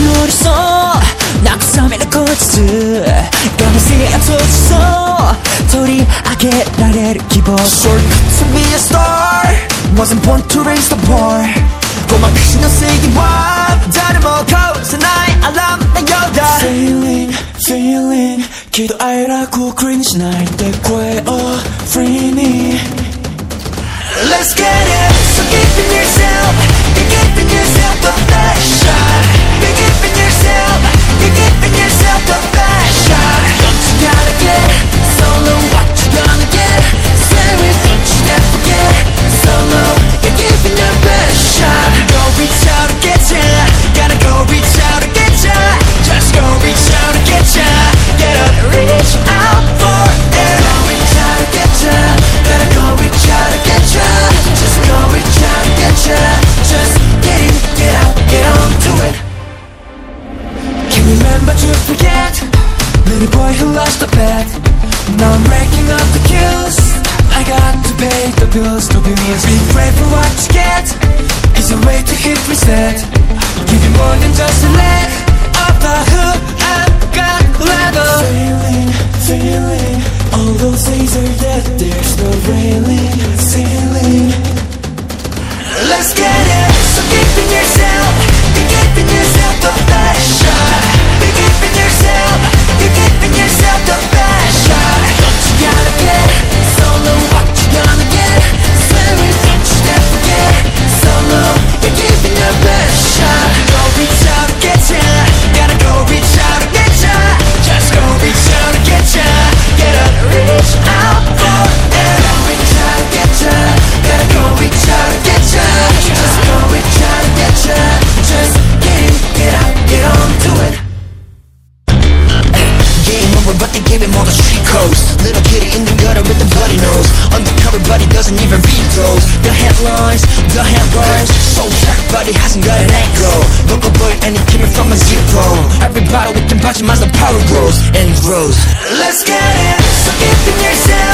밤에 사르키 노렸어 낙섬에 내 코츠 Gonna see I'm so so 도리 아게 나를 기버 Shortcut to be a star Wasn't born to raise the bar 꼬마 귀신은 세기와 다름없고 나의 알람 나 여다 Feeling, feeling 기도하라고 cringe 날때 queer free me Let's get it So give yourself Who lost the bet. Now I'm racking up the kills. I got to pay the bills. To be real Be brave for what you get. Is a way to hit reset. Give you more than just a leg He doesn't even read those The headlines, the headlines. So everybody hasn't got an echo Local boy and he came from a zero. Everybody with them the power grows and grows Let's get it. So giving yourself